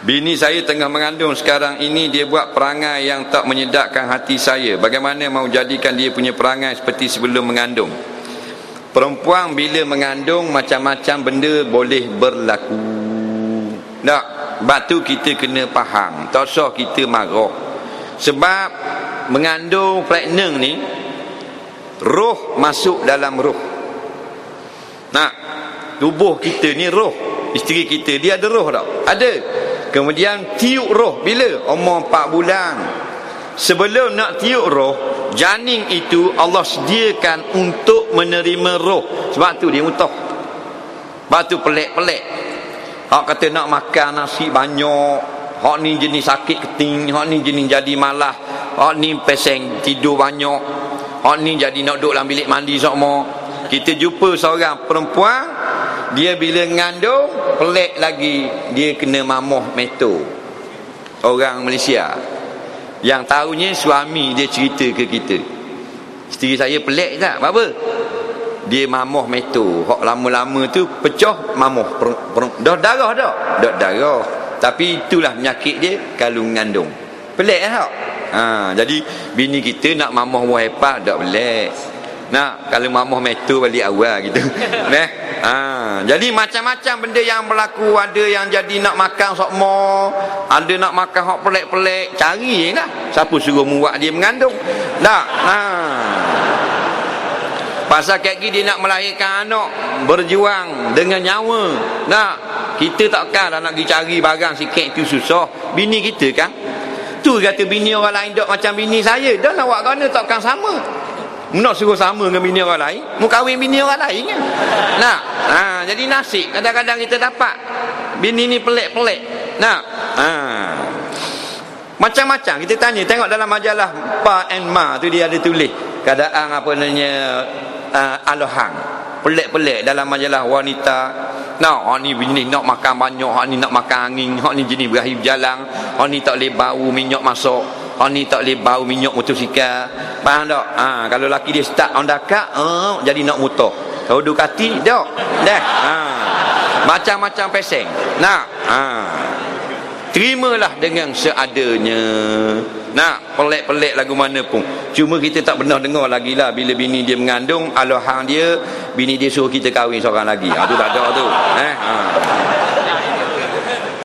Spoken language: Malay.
Bini saya tengah mengandung sekarang ini dia buat perangai yang tak menyedakkan hati saya. Bagaimana mau jadikan dia punya perangai seperti sebelum mengandung? Perempuan bila mengandung macam-macam benda boleh berlaku. Tak, batu kita kena faham. Tak usah kita marah. Sebab mengandung pregnant ni roh masuk dalam roh. Nak tubuh kita ni roh. Isteri kita dia ada roh tak? Ada. Kemudian tiup roh bila? Umur 4 bulan. Sebelum nak tiup roh, janin itu Allah sediakan untuk menerima roh. Sebab tu dia mutah. Sebab tu pelik-pelik. Hak kata nak makan nasi banyak. Hak ni jenis sakit keting. Hak ni jenis jadi malah. Hak ni peseng tidur banyak. Hak ni jadi nak duduk dalam bilik mandi semua. Kita jumpa seorang perempuan dia bila ngandung pelik lagi. Dia kena mamoh meto orang Malaysia. Yang tahunya suami dia cerita ke kita. Isteri saya pelik tak? Apa? Dia mamoh meto hok lama-lama tu pecah mamoh dah darah dah. Dah darah. Tapi itulah penyakit dia kalau ngandung. Pelik tak ha, jadi bini kita nak mamoh hebat tak pelik. Nak kalau mamah metu balik awal gitu. Neh. Ha, jadi macam-macam benda yang berlaku, ada yang jadi nak makan sok mo, ada nak makan hok pelik-pelik, cari lah. Siapa suruh muak dia mengandung? Tak. Ha. Pasal gini dia nak melahirkan anak berjuang dengan nyawa. Nak kita takkan nak pergi cari barang sikit itu susah. Bini kita kan. Tu kata bini orang lain dok macam bini saya. Dah nak buat gana takkan sama. Nak suruh sama dengan bini orang lain Mau kahwin bini orang lain kan? Nak? Ha, Jadi nasib kadang-kadang kita dapat. Bini ni pelik-pelik. Nak? Ha. Macam-macam. Kita tanya Tengok dalam majalah Pa and Ma tu dia ada tulis Keadaan apa namanya uh, Alohang Pelik-pelik dalam majalah wanita. Nah, ni bini nak makan banyak Hak ni nak makan angin Hak ni jenis berakhir jalan Hak ni tak boleh bau minyak masuk Orang ni tak boleh bau minyak motosikal. Faham tak? Ha, kalau laki dia start on dakak, ha, jadi nak motor. Kalau Ducati, tak. Dah. Ha. Macam-macam peseng. Nak. Ha. Terimalah dengan seadanya. Nak, pelik-pelik lagu mana pun. Cuma kita tak pernah dengar lagi lah bila bini dia mengandung, alohang dia, bini dia suruh kita kahwin seorang lagi. Ha, tu tak ada tu. Eh? Ha.